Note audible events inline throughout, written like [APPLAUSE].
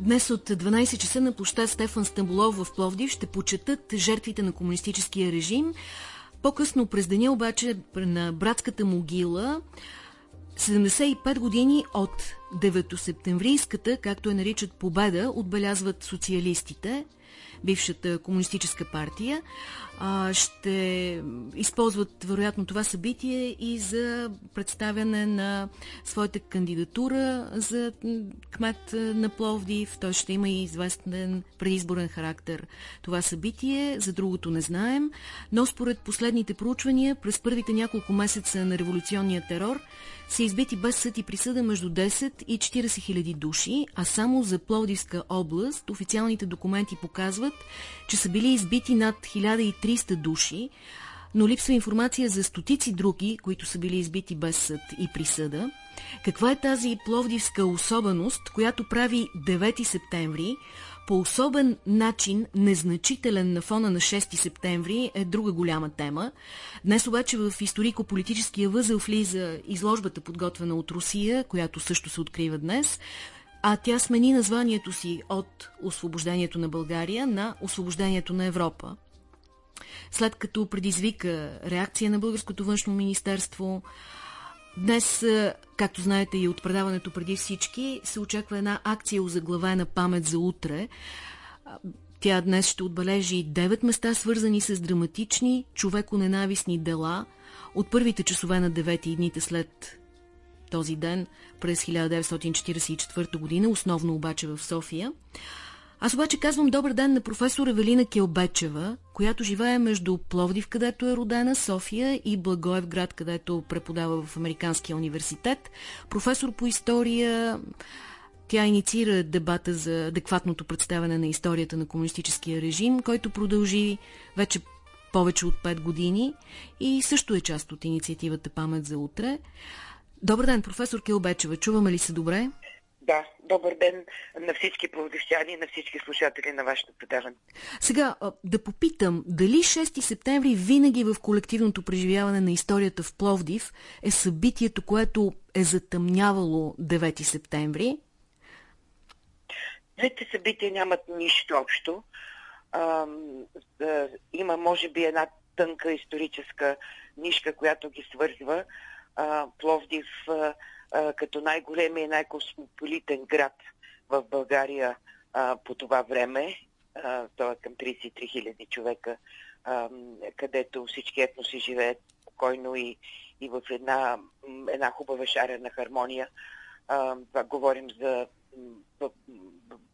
Днес от 12 часа на площад Стефан Стамбулов в Пловдив ще почетат жертвите на комунистическия режим. По-късно през деня обаче на братската могила 75 години от 9-септемврийската, както я наричат победа, отбелязват социалистите бившата комунистическа партия, ще използват вероятно това събитие и за представяне на своята кандидатура за кмет на Пловдив. Той ще има и известен предизборен характер това събитие. За другото не знаем. Но според последните проучвания, през първите няколко месеца на революционния терор, са избити без съд и присъда между 10 и 40 хиляди души, а само за Пловдивска област официалните документи показват, че са били избити над 1300 души, но липсва информация за стотици други, които са били избити без съд и присъда. Каква е тази пловдивска особеност, която прави 9 септември по особен начин, незначителен на фона на 6 септември, е друга голяма тема. Днес обаче в историко-политическия възел влиза изложбата, подготвена от Русия, която също се открива днес, а тя смени названието си от освобождението на България на освобождението на Европа. След като предизвика реакция на Българското външно министерство, Днес, както знаете и от предаването преди всички, се очаква една акция озаглавена памет за утре. Тя днес ще отбележи 9 места, свързани с драматични, човеконенавистни дела от първите часове на 9 и дните след този ден през 1944 година, основно обаче в София. Аз обаче казвам добър ден на професор Евелина Келбечева, която живее между Пловдив, където е родена, София и Благоев град, където преподава в Американския университет. Професор по история, тя инициира дебата за адекватното представяне на историята на комунистическия режим, който продължи вече повече от 5 години и също е част от инициативата Памет за утре. Добър ден, професор Келбечева. Чуваме ли се добре? Да, добър ден на всички пловдивчани и на всички слушатели на вашето предаване. Сега да попитам, дали 6 септември винаги в колективното преживяване на историята в Пловдив е събитието, което е затъмнявало 9 септември? Двете събития нямат нищо общо. А, а, има, може би, една тънка историческа нишка, която ги свързва. А, Пловдив а, а, като най-големия и най-космополитен град в България а, по това време. А, е към 33 хиляди човека, а, където всички етноси живеят спокойно и, и в една, една хубава шарена хармония. А, това говорим за в,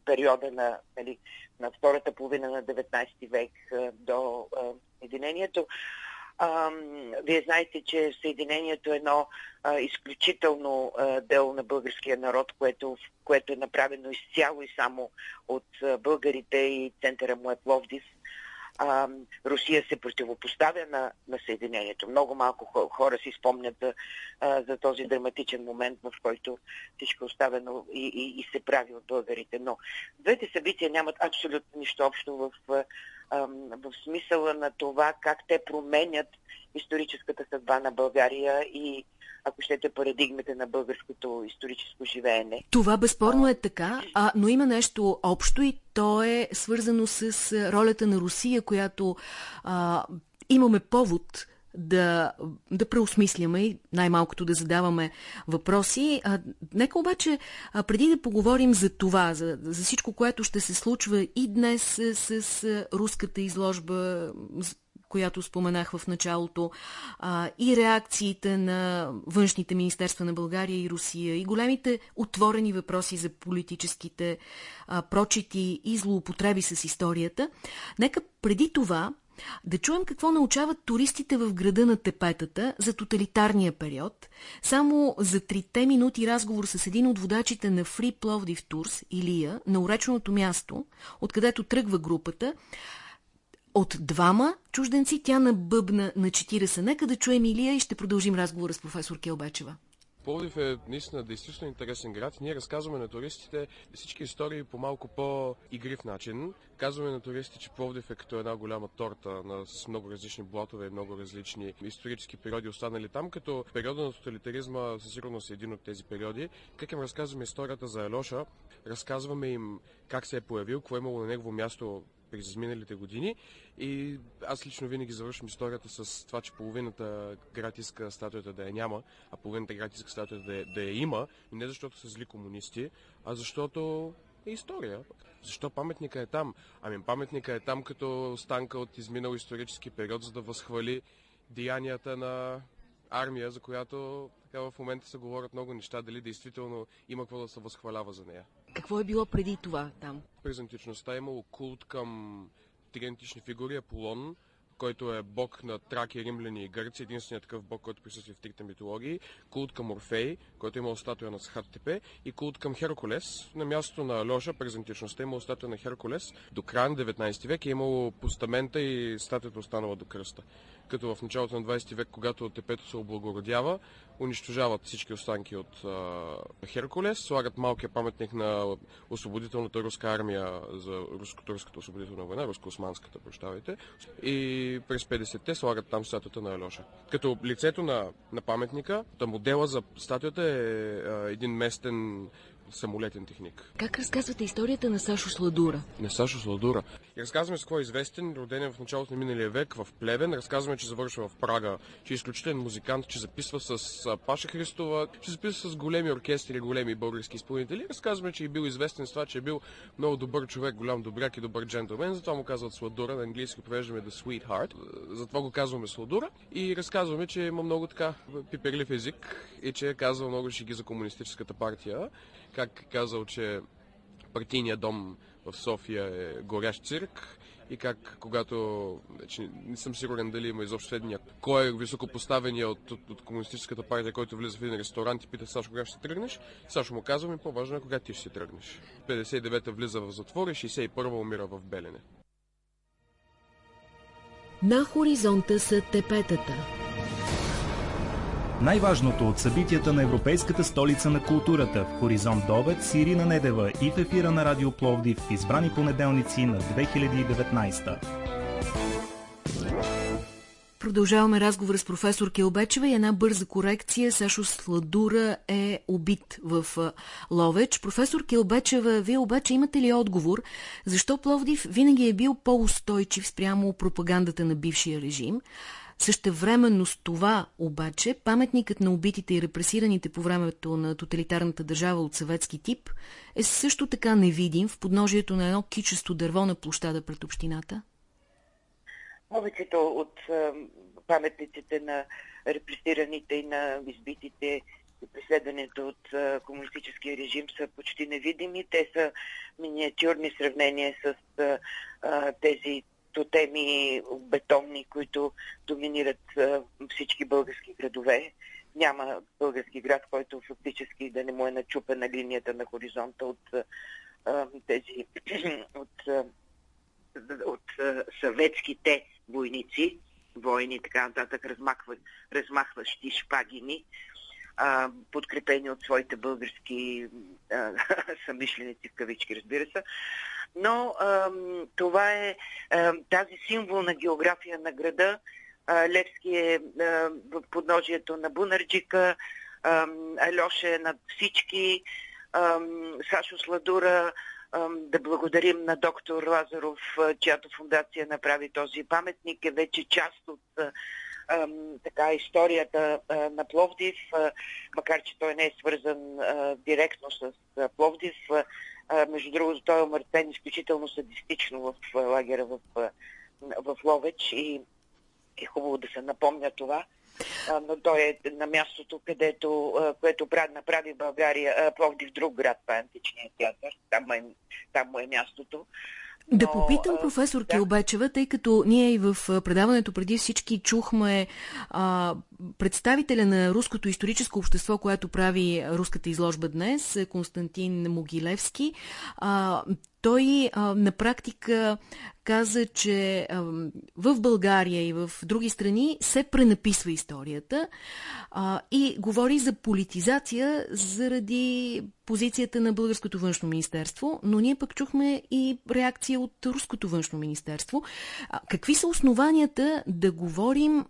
периода на, нали, на втората половина на 19 век до а, единението. Вие знаете, че Съединението е едно изключително дело на българския народ, което, което е направено изцяло и само от българите и центъра му е Пловдив. Русия се противопоставя на, на Съединението. Много малко хора си спомнят а, за този драматичен момент, в който всичко е оставено и, и, и се прави от българите. Но двете събития нямат абсолютно нищо общо в в смисъла на това как те променят историческата съдба на България и ако щете парадигмите на българското историческо живеене. Това безспорно е така, а, но има нещо общо и то е свързано с ролята на Русия, която а, имаме повод да, да преосмисляме и най-малкото да задаваме въпроси. А, нека обаче, а, преди да поговорим за това, за, за всичко, което ще се случва и днес с, с, руската изложба, която споменах в началото, а, и реакциите на външните министерства на България и Русия, и големите отворени въпроси за политическите а, прочити и злоупотреби с историята. Нека преди това да чуем какво научават туристите в града на Тепетата за тоталитарния период. Само за трите минути разговор с един от водачите на Free Plovdiv Tours, Илия, на уреченото място, откъдето тръгва групата, от двама чужденци тя набъбна на 40. Нека да чуем Илия и ще продължим разговора с професор Келбечева. Пловдив е наистина действително интересен град. Ние разказваме на туристите всички истории по малко по-игрив начин. Казваме на туристите, че Пловдив е като една голяма торта на, с много различни блотове и много различни исторически периоди останали там, като периода на тоталитаризма със сигурност е един от тези периоди. Как им разказваме историята за Алоша, разказваме им как се е появил, какво е имало на негово място през изминалите години. И аз лично винаги завършвам историята с това, че половината град иска статуята да я няма, а половината град иска статуята да я, да я има. И не защото са зли комунисти, а защото е история. Защо паметника е там? Ами паметника е там като станка от изминал исторически период, за да възхвали деянията на армия, за която така в момента се говорят много неща, дали действително има какво да се възхвалява за нея. Какво е било преди това там? През античността е имало култ към тригантични фигури, Аполон, който е бог на траки, римляни и гърци, единственият такъв бог, който присъства в трите митологии, култ към Орфей, който е имал статуя на Схаттепе, и култ към Херкулес. На мястото на Лоша през античността е имало статуя на Херкулес. До края на 19 век е имало постамента и статуята останала до кръста като в началото на 20 век, когато тепето се облагородява, унищожават всички останки от а, Херкулес, слагат малкия паметник на освободителната руска армия за руско-турската освободителна война, руско-османската, прощавайте, и през 50-те слагат там статуята на Алоша. Като лицето на, на паметника, та модела за статуята е а, един местен самолетен техник. Как разказвате историята на Сашо Сладура? На Сашо Сладура. И разказваме с какво е известен, роден е в началото на миналия век в Плевен. Разказваме, че завършва в Прага, че е изключителен музикант, че записва с Паша Христова, че записва с големи оркестри, големи български изпълнители. Разказваме, че е бил известен с това, че е бил много добър човек, голям добряк и добър джентлмен. Затова му казват Сладура, на английски превеждаме The Sweetheart. Затова го казваме Сладура. И разказваме, че има много така пиперлив език и че е казвал много шиги за комунистическата партия как казал, че партийният дом в София е горящ цирк и как когато, вече не съм сигурен дали има изобщо следния, кой е високопоставения от, от, от комунистическата партия, който влиза в един ресторант и пита Сашо кога ще тръгнеш, Сашо му казва ми по-важно е кога ти ще тръгнеш. 59-та влиза в затвор и 61-та умира в Белене. На хоризонта са тепетата. Най-важното от събитията на Европейската столица на културата в Хоризонт до обед с Ирина Недева и в ефира на Радио Пловдив в избрани понеделници на 2019. Продължаваме разговор с професор Келбечева и една бърза корекция. Сашо Сладура е убит в Ловеч. Професор Келбечева, вие обаче имате ли отговор? Защо Пловдив винаги е бил по-устойчив спрямо пропагандата на бившия режим? Същевременно с това обаче паметникът на убитите и репресираните по времето на тоталитарната държава от съветски тип е също така невидим в подножието на едно кичесто дърво на площада пред общината? Повечето от паметниците на репресираните и на избитите и преследването от комунистическия режим са почти невидими. Те са миниатюрни сравнения с а, тези тотеми бетонни, които доминират всички български градове. Няма български град, който фактически да не му е начупена линията на хоризонта от тези [CLEARS THROAT] от, от съветските войници, войни така нататък, размахва, размахващи шпагини, а, подкрепени от своите български а, [LAUGHS] самишленици в кавички, разбира се но а, това е а, тази символна география на града. А, Левски е а, в подножието на Бунарджика, а, Алеша е над всички, а, Сашо Сладура, да благодарим на доктор Лазаров, чиято фундация направи този паметник, е вече част от така, историята на Пловдив, макар че той не е свързан директно с Пловдив. А, а, между другото, той е умъртвен изключително садистично в лагера в, в Ловеч и е хубаво да се напомня това. А, но той е на мястото, където, което направи България, Пловдив друг град, това е античният театър. Там е, там му е мястото. Да попитам професор да. Килбечева, тъй като ние и в предаването преди всички чухме а, представителя на Руското историческо общество, което прави руската изложба днес, Константин Могилевски, а, той а, на практика каза, че а, в България и в други страни се пренаписва историята а, и говори за политизация заради позицията на Българското външно министерство, но ние пък чухме и реакция от Руското външно министерство. А, какви са основанията да говорим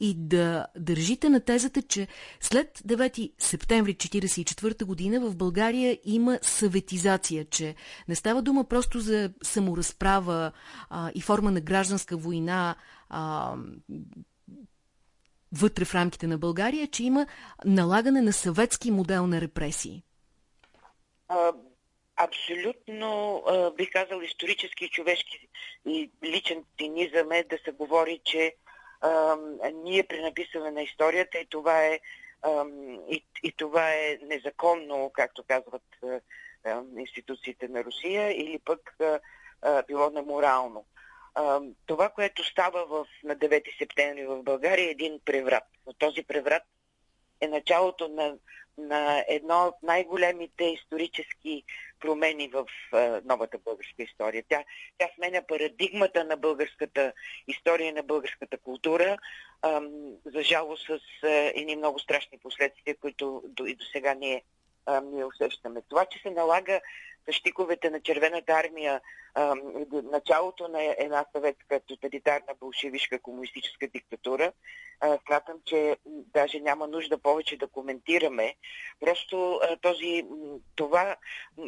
и да държите на тезата, че след 9 септември 1944 година в България има съветизация, че не става дума просто за саморазправа а, и форма на гражданска война а, вътре в рамките на България, че има налагане на съветски модел на репресии. Абсолютно, а, бих казал, исторически, човешки и личен цинизъм е да се говори, че а, ние пренаписваме на историята и това е, и, и това е незаконно, както казват а, а, институциите на Русия, или пък а, било неморално. Това, което става в, на 9 септември в България е един преврат. Но този преврат е началото на, на едно от най-големите исторически промени в а, новата българска история. Тя, тя сменя парадигмата на българската история, на българската култура, а, за жало с едни много страшни последствия, които до, и до сега ние, а, ние усещаме. Това, че се налага щиковете на Червената армия, началото на една съветска тоталитарна болшевишка комунистическа диктатура, а, смятам, че даже няма нужда повече да коментираме. Просто а, този, това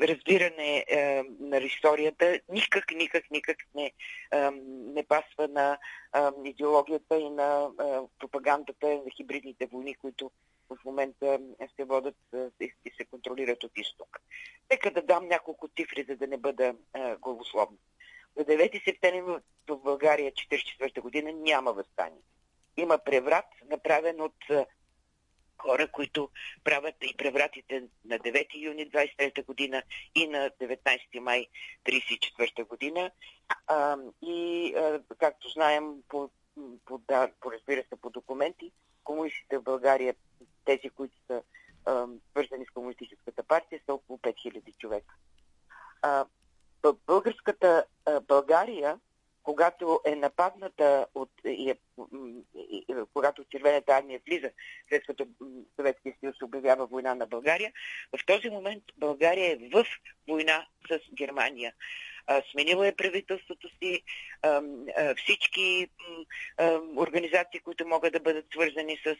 разбиране а, на историята никак, никак, никак не, а, не пасва на а, идеологията и на а, пропагандата на хибридните войни, които в момента се водят и се контролират от изток. Нека да дам няколко цифри, за да не бъда а, главословна. До 9 септември в България 1944 година няма възстание. Има преврат, направен от а, хора, които правят и превратите на 9 юни 23 година и на 19 май 34 година. А, и, а, както знаем, по, по, да, по, разбира се, по документи, комунистите в България тези, които са свързани с Комунистическата партия, са около 5000 човека. А, българската България, когато е нападната от, и е, и, и, когато Червената армия влиза, след като Съветския съюз обявява война на България, в този момент България е в война с Германия. Сменила е правителството си, всички организации, които могат да бъдат свързани с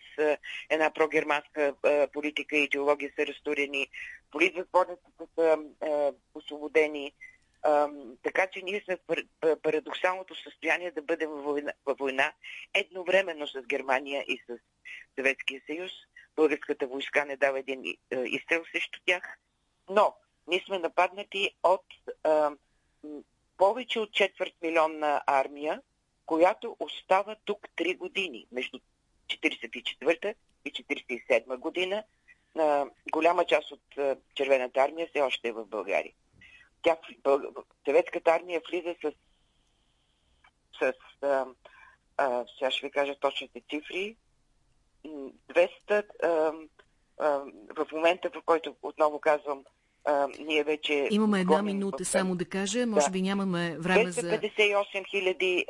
една прогерманска политика и идеология са разтурени, политзатворниците са освободени, така че ние сме в парадоксалното състояние да бъдем във война, във война едновременно с Германия и с Съветския съюз. Българската войска не дава един изстрел срещу тях, но ние сме нападнати от а, повече от четвърт милионна армия, която остава тук три години, между 44 и 47 година. голяма част от Червената армия все още е в България. Тя, Съветската армия влиза с, с а, а, сега ще ви кажа точните цифри, 200, а, а, в момента, в който отново казвам, а, ние вече... Имаме една минута в... само да кажа, може да. би нямаме време за... 258 хиляди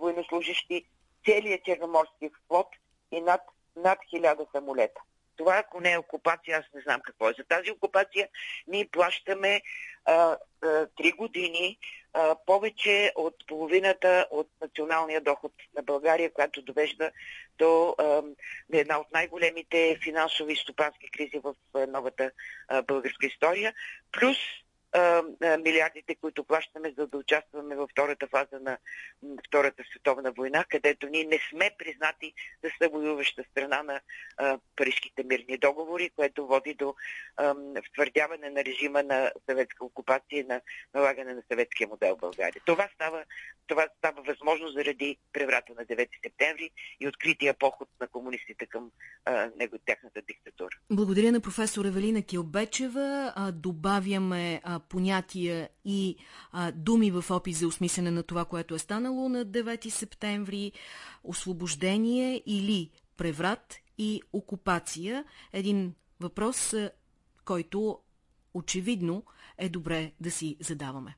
военнослужащи, целият Черноморски флот и над, над 1000 самолета. Това, ако не е окупация, аз не знам какво е. За тази окупация ние плащаме 3 години а, повече от половината от националния доход на България, която довежда до а, една от най-големите финансови и стопански кризи в а, новата а, българска история. Плюс а, милиардите, които плащаме, за да участваме във втората фаза на Втората световна война, където ние не сме признати да са воюваща страна на а, Парижските мирни договори, което води до а, втвърдяване на режима на съветска окупация и на налагане на съветския модел в България. Това става, това става възможно заради преврата на 9 септември и открития поход на комунистите към а, него, тяхната диктатура. Благодаря на професор Евелина Килбечева. А, добавяме понятия и а, думи в опис за осмислене на това, което е станало на 9 септември, освобождение или преврат и окупация. Един въпрос, който очевидно е добре да си задаваме.